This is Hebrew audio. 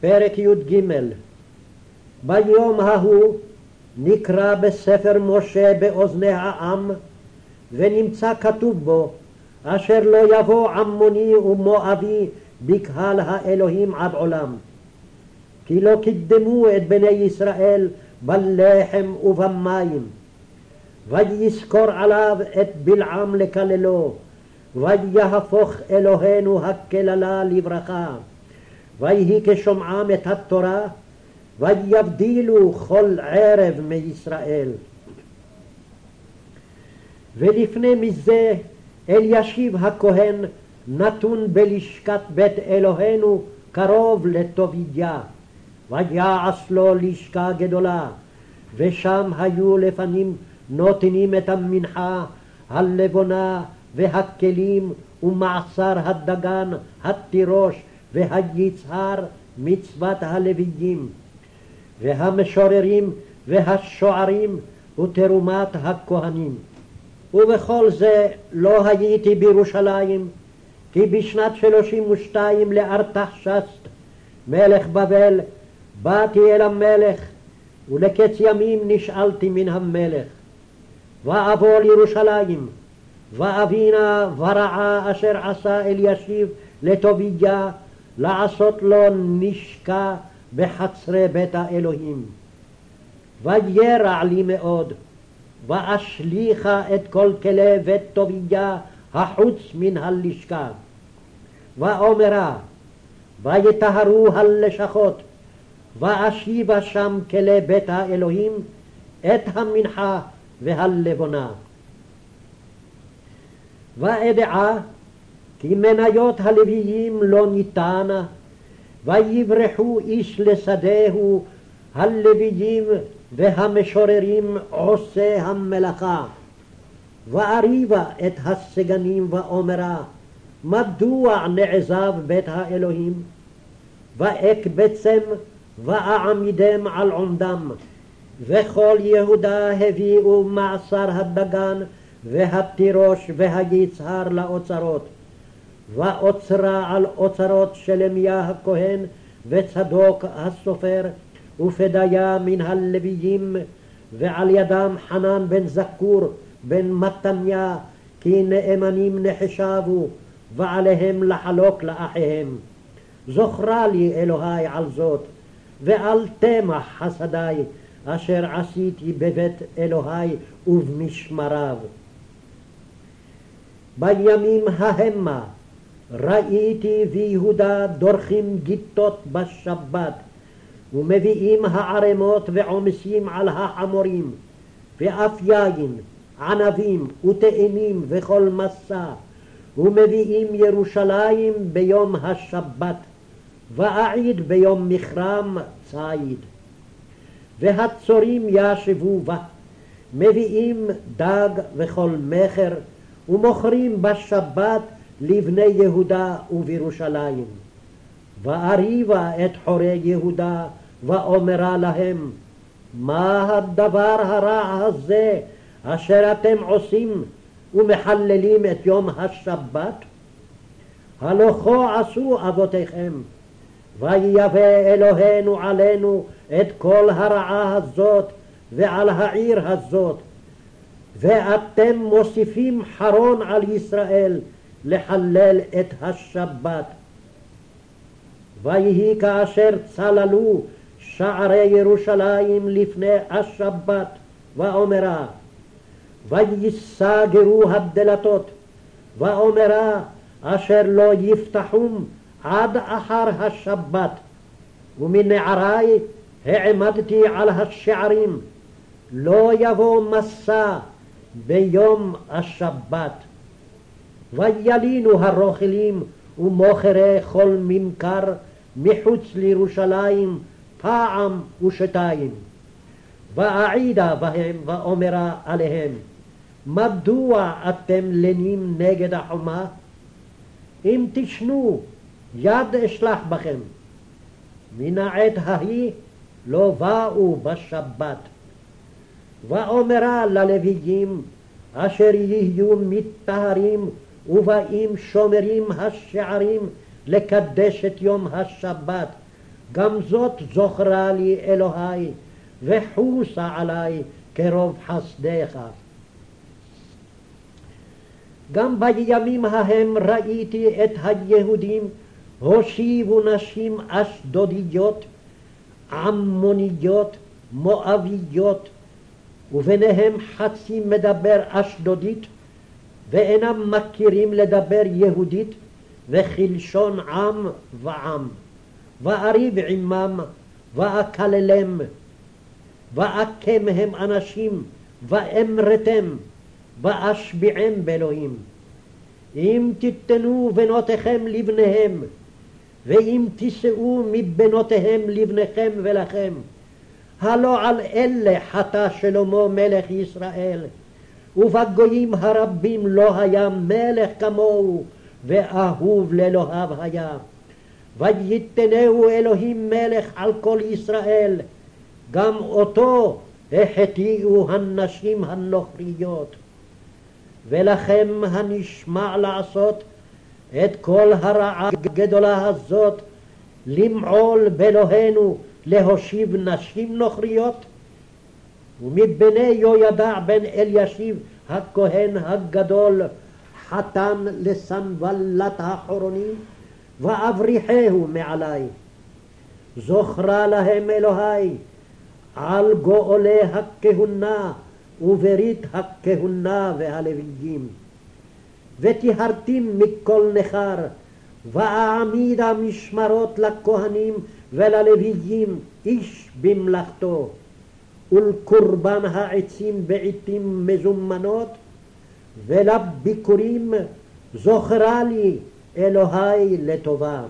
פרק י"ג ביום ההוא נקרא בספר משה באוזני העם ונמצא כתוב בו אשר לא יבוא עמוני ומואבי בקהל האלוהים עד עולם. כי לא קידמו את בני ישראל בלחם ובמים. ויזכור עליו את בלעם לקללו, ויהפוך אלוהינו הקללה לברכה. ויהי כשומעם את התורה, ויבדילו כל ערב מישראל. ולפני מזה אלישיב הכהן נתון בלשכת בית אלוהינו קרוב לטובידיה. ויעש לו לשכה גדולה, ושם היו לפנים נותנים את המנחה, הלבונה והכלים ומעשר הדגן, התירוש והיצהר מצוות הלוויים, והמשוררים והשוערים ותרומת הכהנים. ובכל זה לא הייתי בירושלים, כי בשנת שלושים ושתיים לארתחשסט, מלך בבל, באתי אל המלך, ולקץ ימים נשאלתי מן המלך. ואבוא לירושלים, ואבינה ורעה אשר עשה אלישיב לטוביה, לעשות לו נשקה בחצרי בית האלוהים. וירע לי מאוד, ואשליכה את כל כלי בית טוביה החוץ מן הלשכה. ואומרה, ויטהרו הלשכות, ואשיבה שם כלי בית האלוהים את המנחה והלבונה. ואדעה כי מניות הלוויים לא ניתנה, ויברחו איש לשדהו הלוויים והמשוררים עושי המלאכה. ואריבה את הסגנים ואומרה, מדוע נעזב בית האלוהים? ואקבצם ואעמידם על עומדם. וכל יהודה הביאו מעשר הדגן והתירוש והיצהר לאוצרות. ואוצרה על אוצרות שלמיה הכהן וצדוק הסופר ופדיה מן הלוויים ועל ידם חנן בן זכור בן מתניה כי נאמנים נחשבו ועליהם לחלוק לאחיהם. זוכרה לי אלוהי על זאת ואל תמח חסדי אשר עשיתי בבית אלוהי ובמשמריו. בימים ההמה ראיתי ויהודה דורכים גיטות בשבת ומביאים הערמות ועומסים על החמורים ואף יין, ענבים ותאנים וכל מסע ומביאים ירושלים ביום השבת ואעיד ביום מכרם ציד. והצורים ישבו בה, מביאים דג וכל מכר, ומוכרים בשבת לבני יהודה ובירושלים. ואריבה את חורי יהודה, ואומרה להם, מה הדבר הרע הזה אשר אתם עושים ומחללים את יום השבת? הלא כה עשו אבותיכם, ויבא אלוהינו עלינו את כל הרעה הזאת ועל העיר הזאת, ואתם מוסיפים חרון על ישראל לחלל את השבת. ויהי כאשר צללו שערי ירושלים לפני השבת, ואומרה, ויסגרו הדלתות, ואומרה, אשר לא יפתחום עד אחר השבת, ומנערי העמדתי על השערים, לא יבוא מסע ביום השבת. וילינו הרוכלים ומוכרי כל ממכר מחוץ לירושלים פעם ושתיים. ואעידה בהם ואומרה עליהם, מדוע אתם לנים נגד החומה? אם תשנו, יד אשלח בכם. מן העת ההיא לא באו בשבת. ואומרה ללוויים אשר יהיו מטהרים ובאים שומרים השערים לקדש את יום השבת, גם זאת זוכרה לי אלוהי, וחוסה עלי כרוב חסדיך. גם בימים ההם ראיתי את היהודים הושיבו נשים אשדודיות, עמוניות, מואביות, וביניהם חצי מדבר אשדודית, ואינם מכירים לדבר יהודית, וכלשון עם ועם. ואריב עמם, ואקללם, ואקם הם אנשים, ואמרתם, ואשביעם באלוהים. אם תיתנו בנותיכם לבניהם, ואם תישאו מבנותיהם לבניכם ולכם, הלא על אלה חטא שלמה מלך ישראל, ובגויים הרבים לא היה מלך כמוהו, ואהוב לאלוהיו היה. ויתנהו אלוהים מלך על כל ישראל, גם אותו החטיאו הנשים הנוכריות. ולכם הנשמע לעשות את כל הרעה הגדולה הזאת, למעול באלוהינו להושיב נשים נוכריות? ומבני יהוידע בן אלישיב הכהן הגדול חתן לסנבלת החורוני ואבריחהו מעלי. זוכרה להם אלוהי על גואלי הכהונה וברית הכהונה והלוויים. וטיהרתים מכל נכר, ואעמידה משמרות לכהנים וללוויים איש במלאכתו, ולקורבן העצים בעתים מזומנות, ולביקורים זוכרה לי אלוהי לטובה.